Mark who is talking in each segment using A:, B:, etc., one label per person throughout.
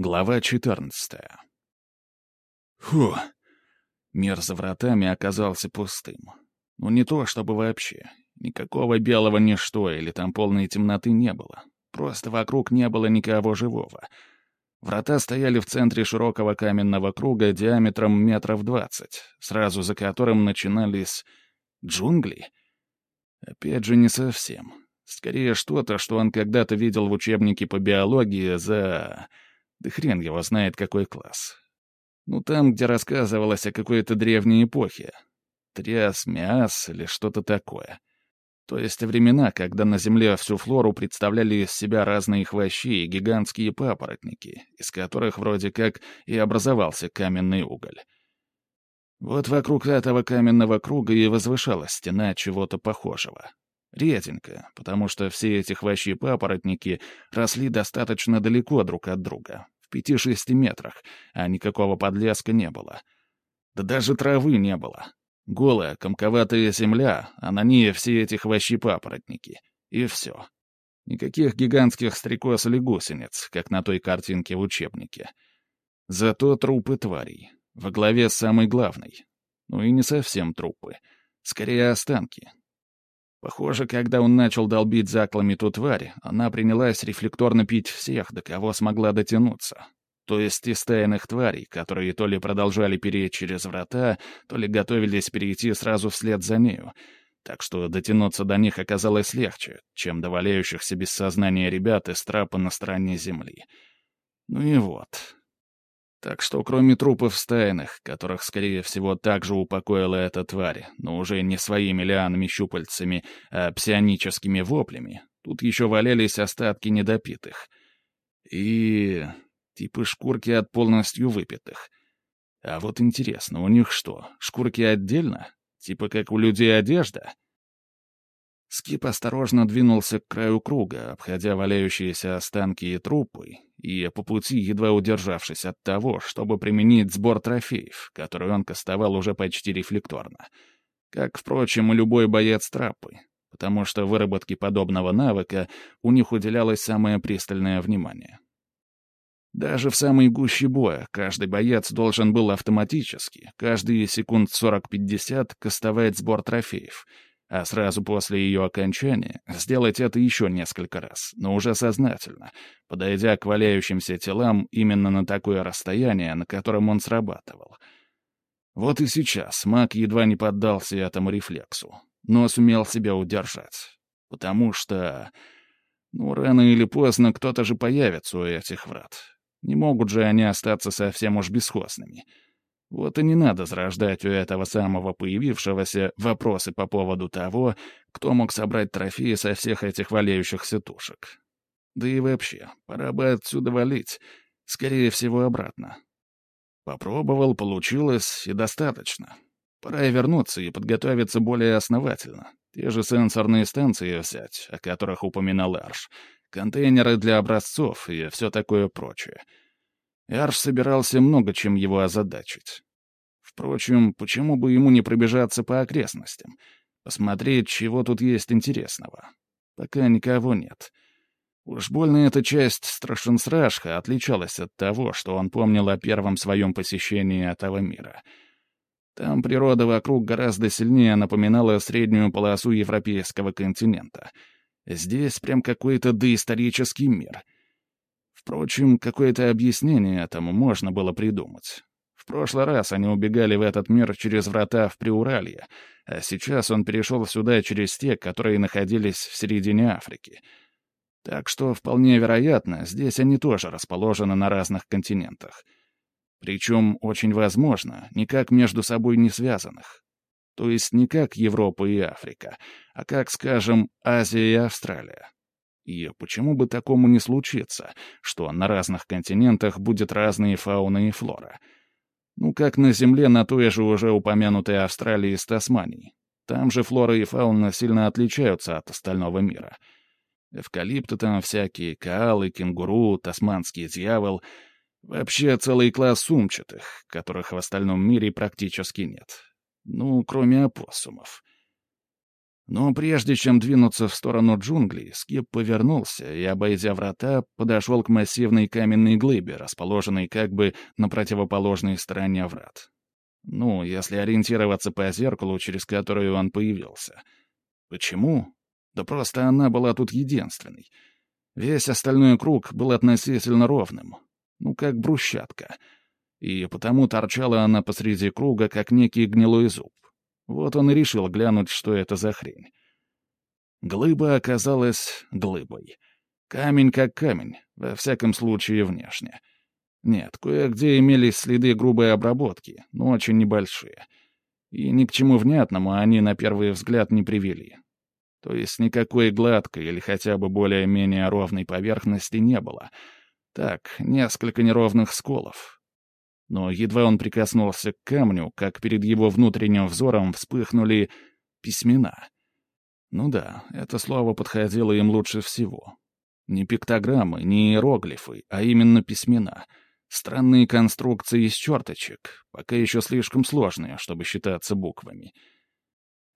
A: Глава 14. Фу. Мир за вратами оказался пустым. Ну не то, чтобы вообще. Никакого белого ничто или там полной темноты не было. Просто вокруг не было никого живого. Врата стояли в центре широкого каменного круга диаметром метров двадцать, сразу за которым начинались джунгли. Опять же, не совсем. Скорее, что-то, что он когда-то видел в учебнике по биологии за... Да хрен его знает, какой класс. Ну, там, где рассказывалось о какой-то древней эпохе. Тряс, мяс или что-то такое. То есть времена, когда на Земле всю флору представляли из себя разные хвощи и гигантские папоротники, из которых вроде как и образовался каменный уголь. Вот вокруг этого каменного круга и возвышалась стена чего-то похожего. Реденько, потому что все эти хвощи-папоротники росли достаточно далеко друг от друга, в пяти-шести метрах, а никакого подлеска не было. Да даже травы не было. Голая, комковатая земля, а на ней все эти хвощи-папоротники. И все. Никаких гигантских стрекоз или гусениц, как на той картинке в учебнике. Зато трупы тварей. Во главе самой главной. Ну и не совсем трупы. Скорее останки, Похоже, когда он начал долбить заклами ту тварь, она принялась рефлекторно пить всех, до кого смогла дотянуться. То есть из тайных тварей, которые то ли продолжали переть через врата, то ли готовились перейти сразу вслед за нею. Так что дотянуться до них оказалось легче, чем до валяющихся без сознания ребят из трапа на стороне земли. Ну и вот, так что кроме трупов стайных, которых, скорее всего, также упокоила эта тварь, но уже не своими лианами-щупальцами, а псионическими воплями, тут еще валялись остатки недопитых. И... типа шкурки от полностью выпитых. А вот интересно, у них что, шкурки отдельно? Типа как у людей одежда? Скип осторожно двинулся к краю круга, обходя валяющиеся останки и трупы, и по пути едва удержавшись от того, чтобы применить сбор трофеев, который он кастовал уже почти рефлекторно. Как, впрочем, и любой боец трапы, потому что выработке подобного навыка у них уделялось самое пристальное внимание. Даже в самой гуще боя каждый боец должен был автоматически, каждые секунд 40-50, кастовать сбор трофеев — а сразу после ее окончания сделать это еще несколько раз, но уже сознательно, подойдя к валяющимся телам именно на такое расстояние, на котором он срабатывал. Вот и сейчас маг едва не поддался этому рефлексу, но сумел себя удержать. Потому что... Ну, рано или поздно кто-то же появится у этих врат. Не могут же они остаться совсем уж бесхозными. Вот и не надо зарождать у этого самого появившегося вопросы по поводу того, кто мог собрать трофеи со всех этих валяющихся тушек. Да и вообще, пора бы отсюда валить. Скорее всего, обратно. Попробовал, получилось, и достаточно. Пора и вернуться и подготовиться более основательно. Те же сенсорные станции взять, о которых упоминал Арш, контейнеры для образцов и все такое прочее — Арш собирался много чем его озадачить. Впрочем, почему бы ему не пробежаться по окрестностям? Посмотреть, чего тут есть интересного. Пока никого нет. Уж больно эта часть Страшенсрашха отличалась от того, что он помнил о первом своем посещении этого мира. Там природа вокруг гораздо сильнее напоминала среднюю полосу европейского континента. Здесь прям какой-то доисторический мир — Впрочем, какое-то объяснение этому можно было придумать. В прошлый раз они убегали в этот мир через врата в Приуралье, а сейчас он перешел сюда через те, которые находились в середине Африки. Так что, вполне вероятно, здесь они тоже расположены на разных континентах. Причем, очень возможно, никак между собой не связанных. То есть не как Европа и Африка, а как, скажем, Азия и Австралия. И почему бы такому не случиться, что на разных континентах будет разные фауны и флора? Ну, как на Земле на той же уже упомянутой Австралии с Тасманией. Там же флора и фауна сильно отличаются от остального мира. Эвкалипты там всякие, каалы, кенгуру, тасманский дьявол. Вообще целый класс сумчатых, которых в остальном мире практически нет. Ну, кроме опоссумов. Но прежде чем двинуться в сторону джунглей, Скип повернулся и, обойдя врата, подошел к массивной каменной глыбе, расположенной как бы на противоположной стороне врат. Ну, если ориентироваться по зеркалу, через которое он появился. Почему? Да просто она была тут единственной. Весь остальной круг был относительно ровным. Ну, как брусчатка. И потому торчала она посреди круга, как некий гнилой зуб. Вот он и решил глянуть, что это за хрень. Глыба оказалась глыбой. Камень как камень, во всяком случае внешне. Нет, кое-где имелись следы грубой обработки, но очень небольшие. И ни к чему внятному они на первый взгляд не привели. То есть никакой гладкой или хотя бы более-менее ровной поверхности не было. Так, несколько неровных сколов, но едва он прикоснулся к камню, как перед его внутренним взором вспыхнули письмена. Ну да, это слово подходило им лучше всего. Не пиктограммы, не иероглифы, а именно письмена. Странные конструкции из черточек, пока еще слишком сложные, чтобы считаться буквами.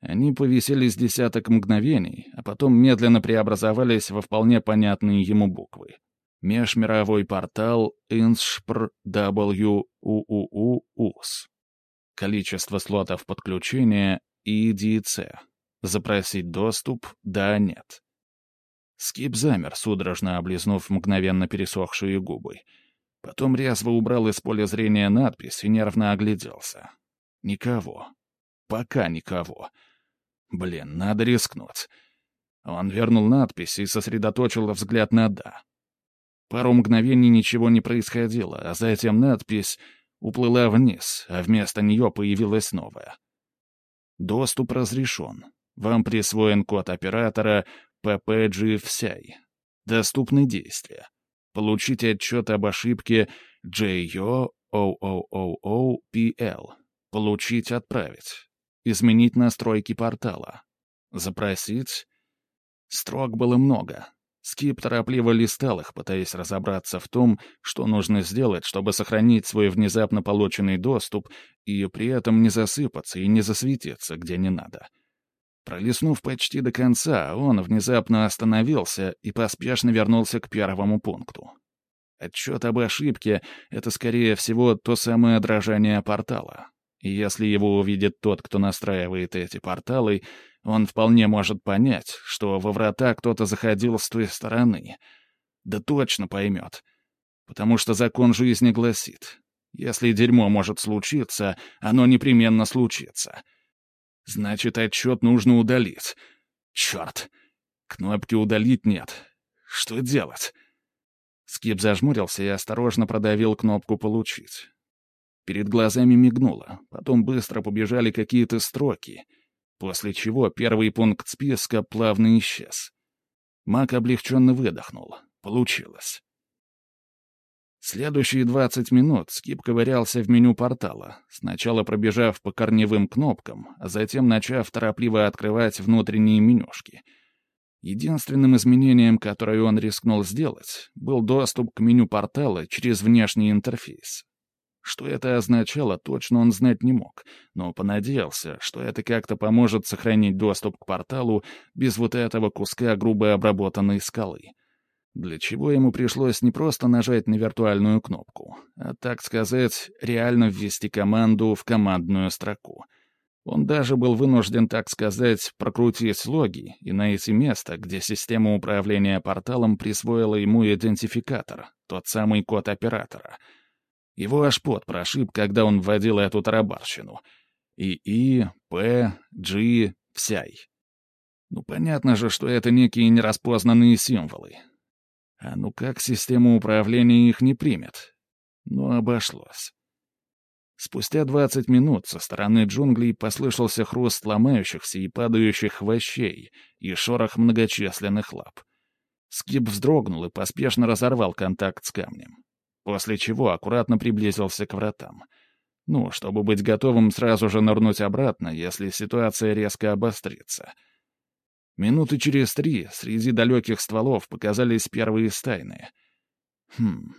A: Они повисели с десяток мгновений, а потом медленно преобразовались во вполне понятные ему буквы. Межмировой портал INSPR WUUUS. Количество слотов подключения EDC. Запросить доступ «да», «нет». Скип замер, судорожно облизнув мгновенно пересохшие губы. Потом резво убрал из поля зрения надпись и нервно огляделся. Никого. Пока никого. Блин, надо рискнуть. Он вернул надпись и сосредоточил взгляд на «да». Пару мгновений ничего не происходило, а затем надпись уплыла вниз, а вместо нее появилась новая. Доступ разрешен. Вам присвоен код оператора PPG всей. Доступны действия. Получите отчет об ошибке JO OOOOPL. Получить отправить. Изменить настройки портала. Запросить. Строк было много. Скип торопливо листал их, пытаясь разобраться в том, что нужно сделать, чтобы сохранить свой внезапно полученный доступ и при этом не засыпаться и не засветиться, где не надо. Пролистнув почти до конца, он внезапно остановился и поспешно вернулся к первому пункту. Отчет об ошибке — это, скорее всего, то самое дрожание портала. И если его увидит тот, кто настраивает эти порталы, он вполне может понять, что во врата кто-то заходил с той стороны. Да точно поймет. Потому что закон жизни гласит, если дерьмо может случиться, оно непременно случится. Значит, отчет нужно удалить. Черт! Кнопки «удалить» нет. Что делать? Скип зажмурился и осторожно продавил кнопку «получить». Перед глазами мигнуло, потом быстро побежали какие-то строки, после чего первый пункт списка плавно исчез. Мак облегченно выдохнул. Получилось. Следующие 20 минут Скип ковырялся в меню портала, сначала пробежав по корневым кнопкам, а затем начав торопливо открывать внутренние менюшки. Единственным изменением, которое он рискнул сделать, был доступ к меню портала через внешний интерфейс. Что это означало, точно он знать не мог, но понадеялся, что это как-то поможет сохранить доступ к порталу без вот этого куска грубо обработанной скалы. Для чего ему пришлось не просто нажать на виртуальную кнопку, а, так сказать, реально ввести команду в командную строку. Он даже был вынужден, так сказать, прокрутить логи и найти место, где система управления порталом присвоила ему идентификатор, тот самый код оператора — его аж пот прошиб, когда он вводил эту тарабарщину. И-И, П, G, всяй. Ну, понятно же, что это некие нераспознанные символы. А ну как система управления их не примет? Ну, обошлось. Спустя двадцать минут со стороны джунглей послышался хруст ломающихся и падающих хвощей и шорох многочисленных лап. Скип вздрогнул и поспешно разорвал контакт с камнем после чего аккуратно приблизился к вратам. Ну, чтобы быть готовым сразу же нырнуть обратно, если ситуация резко обострится. Минуты через три среди далеких стволов показались первые стайные. Хм,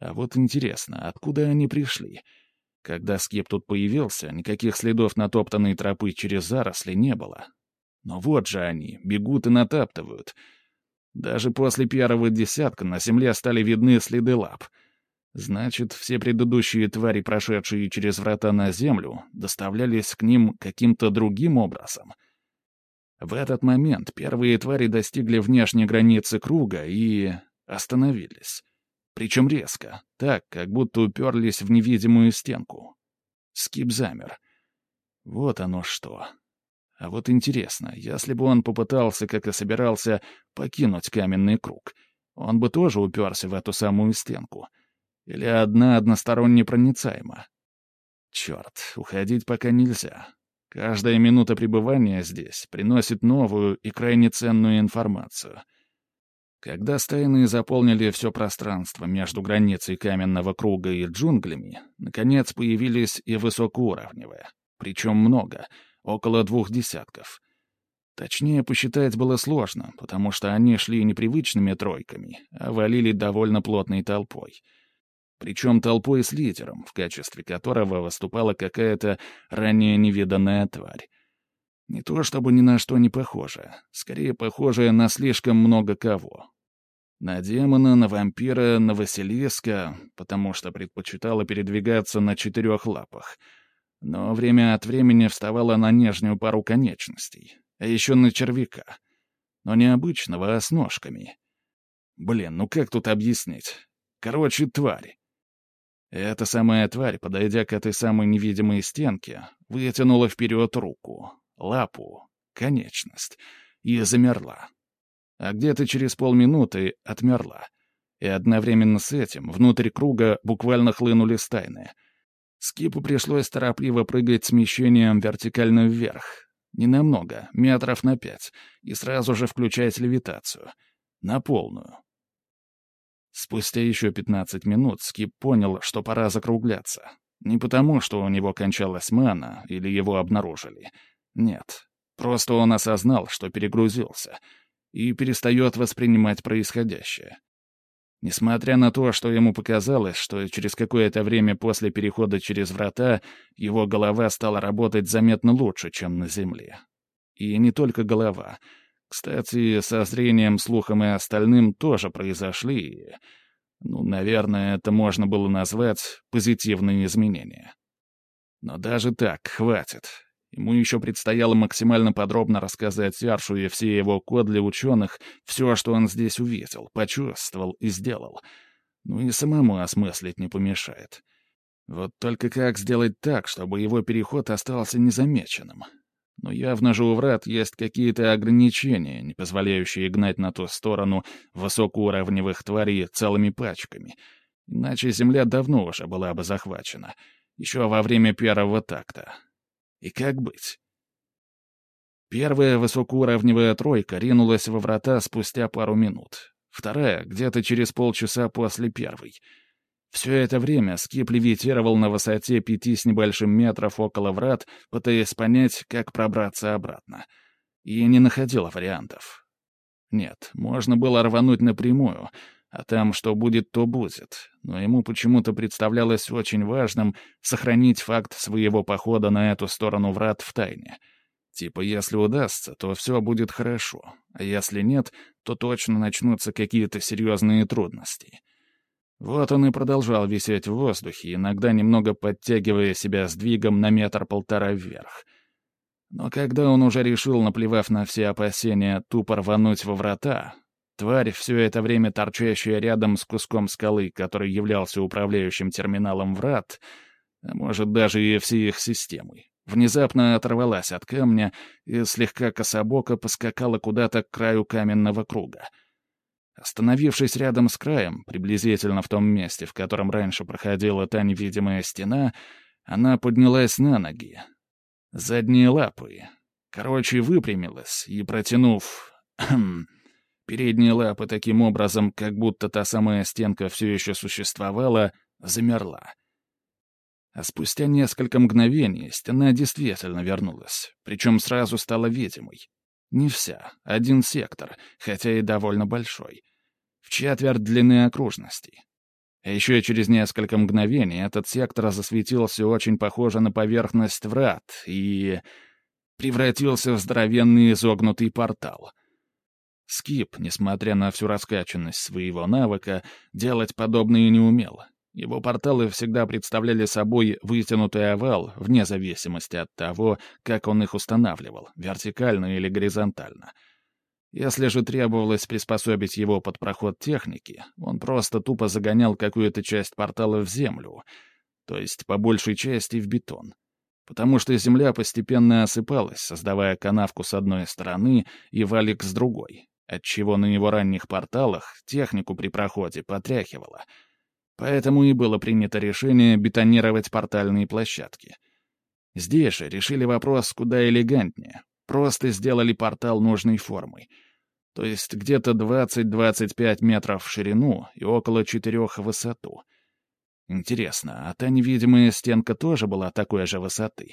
A: а вот интересно, откуда они пришли? Когда скип тут появился, никаких следов натоптанной тропы через заросли не было. Но вот же они, бегут и натаптывают. Даже после первого десятка на земле стали видны следы лап. Значит, все предыдущие твари, прошедшие через врата на землю, доставлялись к ним каким-то другим образом. В этот момент первые твари достигли внешней границы круга и... остановились. Причем резко, так, как будто уперлись в невидимую стенку. Скип замер. Вот оно что. А вот интересно, если бы он попытался, как и собирался, покинуть каменный круг, он бы тоже уперся в эту самую стенку. Или одна односторонне проницаема. Черт, уходить пока нельзя. Каждая минута пребывания здесь приносит новую и крайне ценную информацию. Когда стайные заполнили все пространство между границей каменного круга и джунглями, наконец появились и высокоуровневые. Причем много — около двух десятков. Точнее, посчитать было сложно, потому что они шли непривычными тройками, а валили довольно плотной толпой. Причем толпой с лидером, в качестве которого выступала какая-то ранее невиданная тварь. Не то чтобы ни на что не похожая, скорее похожая на слишком много кого. На демона, на вампира, на Василиска, потому что предпочитала передвигаться на четырех лапах — но время от времени вставала на нижнюю пару конечностей, а еще на червяка. Но не обычного, а с ножками. Блин, ну как тут объяснить? Короче, тварь. Эта самая тварь, подойдя к этой самой невидимой стенке, вытянула вперед руку, лапу, конечность и замерла. А где-то через полминуты отмерла. И одновременно с этим внутрь круга буквально хлынули стайны — Скипу пришлось торопливо прыгать смещением вертикально вверх. Ненамного, метров на пять, и сразу же включать левитацию. На полную. Спустя еще 15 минут Скип понял, что пора закругляться. Не потому, что у него кончалась мана или его обнаружили. Нет. Просто он осознал, что перегрузился и перестает воспринимать происходящее. Несмотря на то, что ему показалось, что через какое-то время после перехода через врата его голова стала работать заметно лучше, чем на Земле. И не только голова. Кстати, со зрением, слухом и остальным тоже произошли, ну, наверное, это можно было назвать позитивные изменения. Но даже так хватит. Ему еще предстояло максимально подробно рассказать Яршу и все его код для ученых все, что он здесь увидел, почувствовал и сделал. Ну и самому осмыслить не помешает. Вот только как сделать так, чтобы его переход остался незамеченным? Но явно же у врат есть какие-то ограничения, не позволяющие гнать на ту сторону высокоуровневых тварей целыми пачками. Иначе Земля давно уже была бы захвачена. Еще во время первого такта. И как быть? Первая высокоуровневая тройка ринулась во врата спустя пару минут. Вторая — где-то через полчаса после первой. Все это время Скип левитировал на высоте пяти с небольшим метров около врат, пытаясь понять, как пробраться обратно. И не находил вариантов. Нет, можно было рвануть напрямую, а там что будет, то будет. Но ему почему-то представлялось очень важным сохранить факт своего похода на эту сторону врат в тайне. Типа, если удастся, то все будет хорошо, а если нет, то точно начнутся какие-то серьезные трудности. Вот он и продолжал висеть в воздухе, иногда немного подтягивая себя сдвигом на метр-полтора вверх. Но когда он уже решил, наплевав на все опасения, тупо рвануть во врата, Тварь, все это время торчащая рядом с куском скалы, который являлся управляющим терминалом врат, а может, даже и всей их системой, внезапно оторвалась от камня и слегка кособоко поскакала куда-то к краю каменного круга. Остановившись рядом с краем, приблизительно в том месте, в котором раньше проходила та невидимая стена, она поднялась на ноги. Задние лапы. Короче, выпрямилась и, протянув... Передние лапы таким образом, как будто та самая стенка все еще существовала, замерла. А спустя несколько мгновений стена действительно вернулась, причем сразу стала видимой. Не вся, один сектор, хотя и довольно большой. В четверть длины окружности. А еще через несколько мгновений этот сектор засветился очень похоже на поверхность врат, и... превратился в здоровенный изогнутый портал. Скип, несмотря на всю раскачанность своего навыка, делать подобное не умел. Его порталы всегда представляли собой вытянутый овал, вне зависимости от того, как он их устанавливал, вертикально или горизонтально. Если же требовалось приспособить его под проход техники, он просто тупо загонял какую-то часть портала в землю, то есть по большей части в бетон. Потому что земля постепенно осыпалась, создавая канавку с одной стороны и валик с другой, отчего на его ранних порталах технику при проходе потряхивало — Поэтому и было принято решение бетонировать портальные площадки. Здесь же решили вопрос куда элегантнее. Просто сделали портал нужной формы. То есть где-то 20-25 метров в ширину и около 4 в высоту. Интересно, а та невидимая стенка тоже была такой же высоты?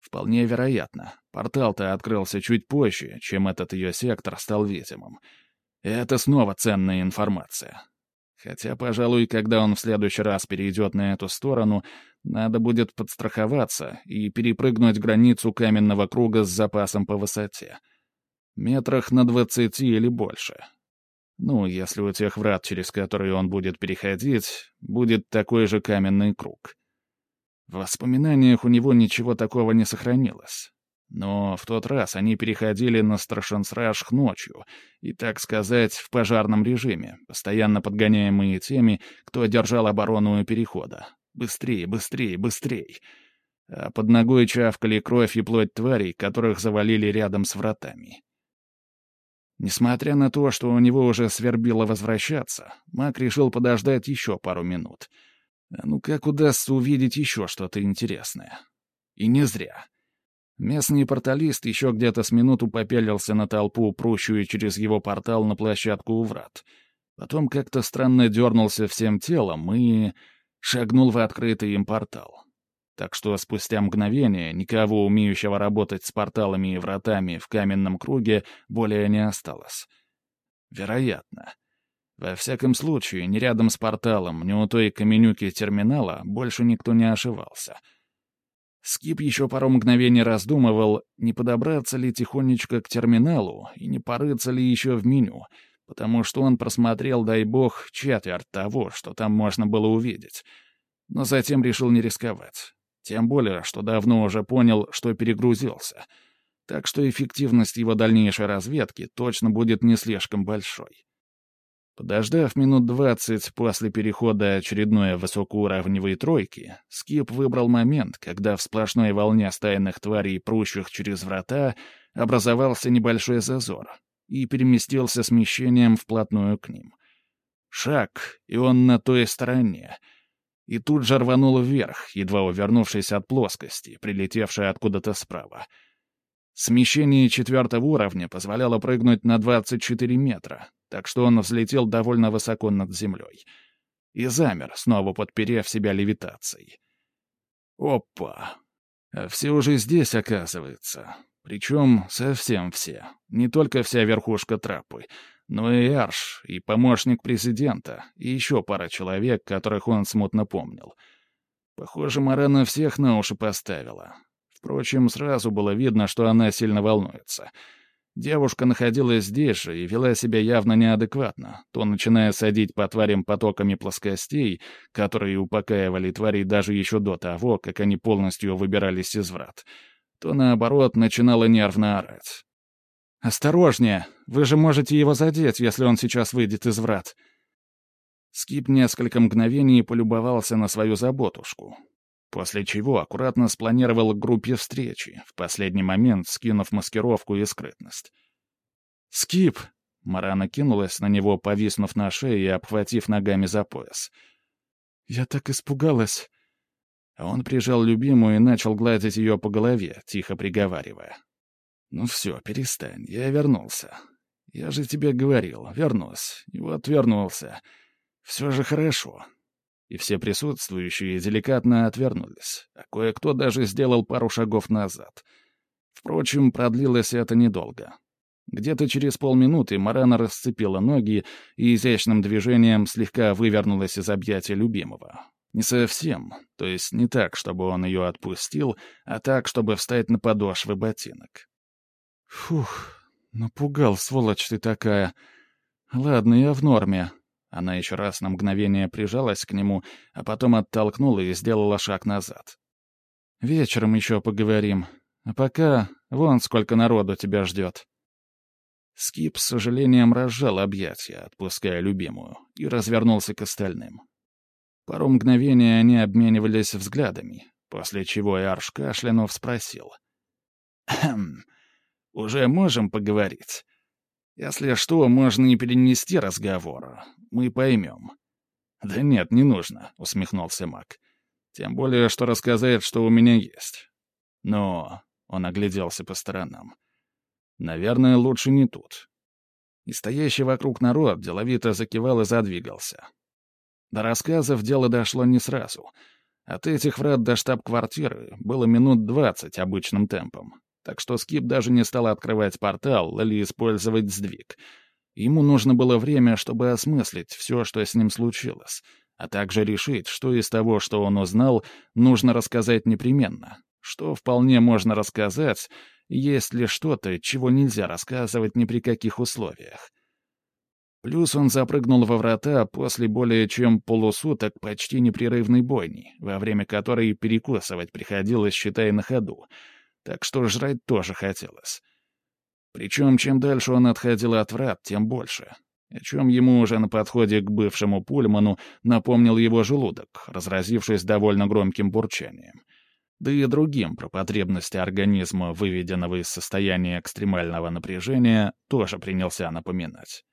A: Вполне вероятно. Портал-то открылся чуть позже, чем этот ее сектор стал видимым. И это снова ценная информация. Хотя, пожалуй, когда он в следующий раз перейдет на эту сторону, надо будет подстраховаться и перепрыгнуть границу каменного круга с запасом по высоте. Метрах на двадцати или больше. Ну, если у тех врат, через которые он будет переходить, будет такой же каменный круг. В воспоминаниях у него ничего такого не сохранилось. Но в тот раз они переходили на Страшенсраж ночью, и, так сказать, в пожарном режиме, постоянно подгоняемые теми, кто держал оборону у перехода. Быстрее, быстрее, быстрее. А под ногой чавкали кровь и плоть тварей, которых завалили рядом с вратами. Несмотря на то, что у него уже свербило возвращаться, маг решил подождать еще пару минут. А ну как удастся увидеть еще что-то интересное? И не зря. Местный порталист еще где-то с минуту попялился на толпу, прущую через его портал на площадку у врат. Потом как-то странно дернулся всем телом и... шагнул в открытый им портал. Так что спустя мгновение никого, умеющего работать с порталами и вратами в каменном круге, более не осталось. Вероятно. Во всяком случае, ни рядом с порталом, ни у той каменюки терминала больше никто не ошивался — Скип еще пару мгновений раздумывал, не подобраться ли тихонечко к терминалу и не порыться ли еще в меню, потому что он просмотрел, дай бог, четверть того, что там можно было увидеть. Но затем решил не рисковать. Тем более, что давно уже понял, что перегрузился. Так что эффективность его дальнейшей разведки точно будет не слишком большой. Подождав минут двадцать после перехода очередной высокоуровневой тройки, Скип выбрал момент, когда в сплошной волне стайных тварей, прущих через врата, образовался небольшой зазор и переместился смещением вплотную к ним. Шаг, и он на той стороне. И тут же рванул вверх, едва увернувшись от плоскости, прилетевшей откуда-то справа — Смещение четвертого уровня позволяло прыгнуть на 24 метра, так что он взлетел довольно высоко над землей. И замер, снова подперев себя левитацией. Опа! А все уже здесь, оказывается. Причем совсем все. Не только вся верхушка трапы, но и Арш, и помощник президента, и еще пара человек, которых он смутно помнил. Похоже, Марана всех на уши поставила. Впрочем, сразу было видно, что она сильно волнуется. Девушка находилась здесь же и вела себя явно неадекватно, то начиная садить по тварям потоками плоскостей, которые упокаивали тварей даже еще до того, как они полностью выбирались из врат, то, наоборот, начинала нервно орать. «Осторожнее! Вы же можете его задеть, если он сейчас выйдет из врат!» Скип несколько мгновений полюбовался на свою заботушку, После чего аккуратно спланировал к группе встречи, в последний момент скинув маскировку и скрытность. «Скип!» — Марана кинулась на него, повиснув на шее и обхватив ногами за пояс. «Я так испугалась!» Он прижал любимую и начал гладить ее по голове, тихо приговаривая. «Ну все, перестань, я вернулся. Я же тебе говорил, вернусь. И вот вернулся. Все же хорошо и все присутствующие деликатно отвернулись, а кое-кто даже сделал пару шагов назад. Впрочем, продлилось это недолго. Где-то через полминуты Марана расцепила ноги и изящным движением слегка вывернулась из объятия любимого. Не совсем, то есть не так, чтобы он ее отпустил, а так, чтобы встать на подошвы ботинок.
B: Фух, напугал, сволочь ты такая. Ладно, я в норме. Она еще раз на мгновение прижалась к нему, а потом оттолкнула и сделала шаг назад. Вечером еще поговорим. А пока вон сколько народу тебя ждет.
A: Скип с сожалением разжал объятия, отпуская любимую, и развернулся к остальным. Пару мгновений они обменивались взглядами, после чего Иарш кашлянув спросил. «Хм, уже можем поговорить? Если что, можно и перенести разговор. Мы поймем». «Да нет, не нужно», — усмехнулся Мак. «Тем более, что рассказать, что у меня есть». «Но...» — он огляделся по сторонам. «Наверное, лучше не тут». И стоящий вокруг народ деловито закивал и задвигался. До рассказов дело дошло не сразу. От этих врат до штаб-квартиры было минут двадцать обычным темпом. Так что Скип даже не стал открывать портал или использовать сдвиг. Ему нужно было время, чтобы осмыслить все, что с ним случилось, а также решить, что из того, что он узнал, нужно рассказать непременно, что вполне можно рассказать, есть ли что-то, чего нельзя рассказывать ни при каких условиях. Плюс он запрыгнул во врата после более чем полусуток почти непрерывной бойни, во время которой перекусывать приходилось, считай, на ходу. Так что жрать тоже хотелось. Причем, чем дальше он отходил от врат, тем больше. О чем ему уже на подходе к бывшему пульману напомнил его желудок, разразившись довольно громким бурчанием. Да и другим про потребности организма, выведенного из состояния экстремального напряжения, тоже принялся напоминать.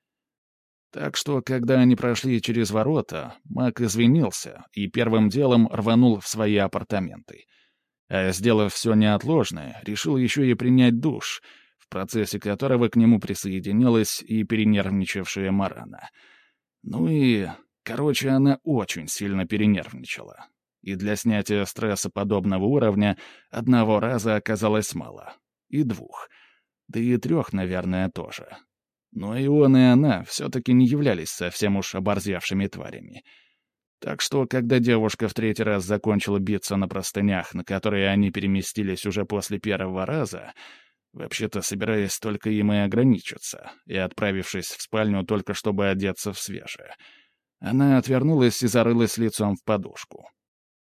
A: Так что, когда они прошли через ворота, Мак извинился и первым делом рванул в свои апартаменты. А сделав все неотложное, решил еще и принять душ, в процессе которого к нему присоединилась и перенервничавшая Марана. Ну и, короче, она очень сильно перенервничала. И для снятия стресса подобного уровня одного раза оказалось мало. И двух. Да и трех, наверное, тоже. Но и он, и она все-таки не являлись совсем уж оборзевшими тварями. Так что, когда девушка в третий раз закончила биться на простынях, на которые они переместились уже после первого раза, вообще-то собираясь только им и ограничиться, и отправившись в спальню только чтобы одеться в свежее, она отвернулась и зарылась лицом в подушку.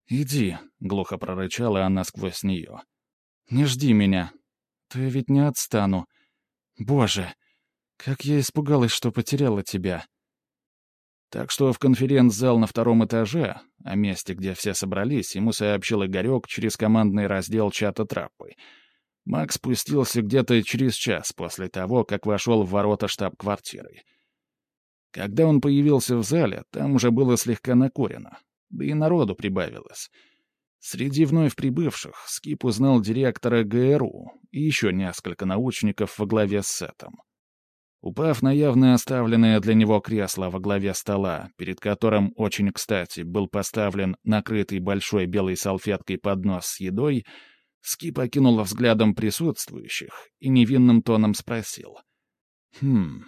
A: «Иди», — глухо прорычала она сквозь нее. «Не жди меня. То я ведь не отстану. Боже, как я испугалась, что потеряла тебя. Так что в конференц-зал на втором этаже, о месте, где все собрались, ему сообщил Игорек через командный раздел чата траппы. Макс спустился где-то через час после того, как вошел в ворота штаб-квартиры. Когда он появился в зале, там уже было слегка накурено, да и народу прибавилось. Среди вновь прибывших Скип узнал директора ГРУ и еще несколько научников во главе с Сетом. Упав на явно оставленное для него кресло во главе стола, перед которым, очень кстати, был поставлен накрытый большой белой салфеткой поднос с едой, Скип окинул взглядом присутствующих и невинным тоном спросил. «Хм,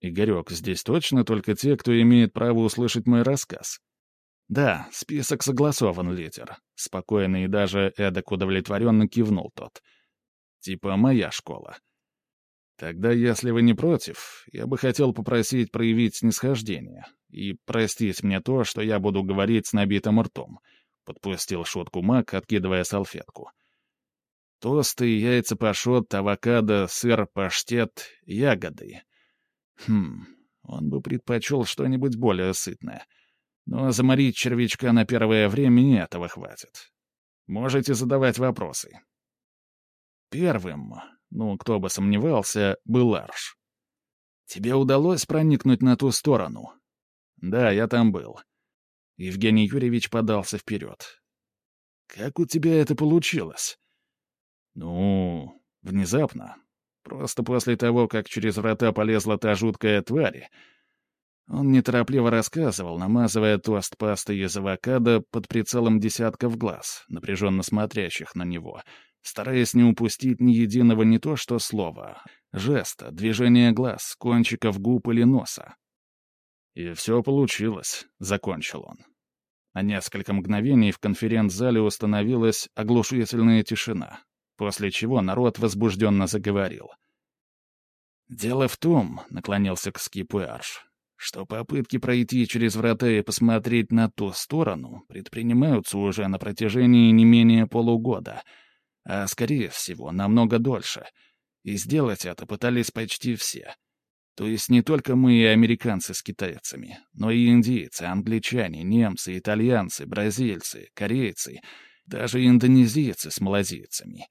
A: Игорек, здесь точно только те, кто имеет право услышать мой рассказ?» «Да, список согласован, лидер», — спокойно и даже эдак удовлетворенно кивнул тот. «Типа моя школа». Тогда, если вы не против, я бы хотел попросить проявить снисхождение и простить мне то, что я буду говорить с набитым ртом», — подпустил шутку Мак, откидывая салфетку. «Тосты, яйца пашот, авокадо, сыр, паштет, ягоды. Хм, он бы предпочел что-нибудь более сытное. Но заморить червячка на первое время не этого хватит. Можете задавать вопросы». Первым ну, кто бы сомневался, был Арш. «Тебе удалось проникнуть на ту сторону?» «Да, я там был». Евгений Юрьевич подался вперед. «Как у тебя это получилось?» «Ну, внезапно. Просто после того, как через врата полезла та жуткая тварь». Он неторопливо рассказывал, намазывая тост пастой из авокадо под прицелом десятков глаз, напряженно смотрящих на него — стараясь не упустить ни единого не то что слова, жеста, движения глаз, кончиков губ или носа. И все получилось, — закончил он. На несколько мгновений в конференц-зале установилась оглушительная тишина, после чего народ возбужденно заговорил. «Дело в том», — наклонился к скипу Арш, что попытки пройти через врата и посмотреть на ту сторону предпринимаются уже на протяжении не менее полугода, а, скорее всего, намного дольше. И сделать это пытались почти все. То есть не только мы и американцы с китайцами, но и индийцы, англичане, немцы, итальянцы, бразильцы, корейцы, даже индонезийцы с малазийцами.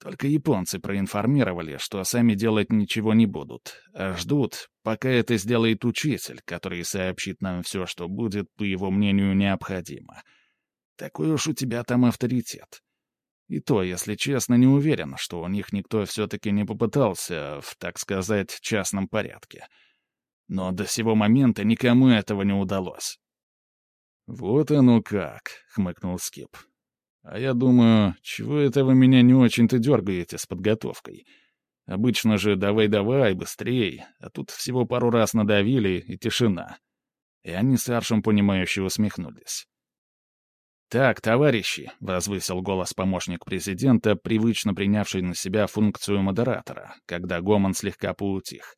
A: Только японцы проинформировали, что сами делать ничего не будут, а ждут, пока это сделает учитель, который сообщит нам все, что будет, по его мнению, необходимо. Такой уж у тебя там авторитет. И то, если честно, не уверен, что у них никто все-таки не попытался в, так сказать, частном порядке. Но до сего момента никому этого не удалось.
B: «Вот оно как», — хмыкнул Скип. «А я думаю, чего это вы меня не очень-то дергаете с подготовкой? Обычно же давай-давай, быстрей, а тут всего пару раз надавили, и тишина». И они с Аршем понимающе усмехнулись.
A: «Так, товарищи», — возвысил голос помощник президента, привычно принявший на себя функцию модератора, когда гомон слегка поутих.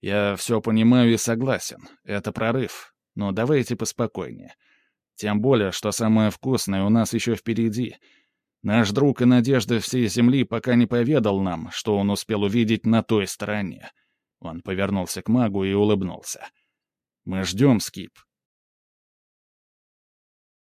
A: «Я все понимаю и согласен. Это прорыв. Но давайте поспокойнее. Тем более, что самое вкусное у нас еще впереди. Наш друг и надежда всей Земли пока не поведал нам, что он успел увидеть на той стороне». Он повернулся к магу и улыбнулся. «Мы ждем, Скип.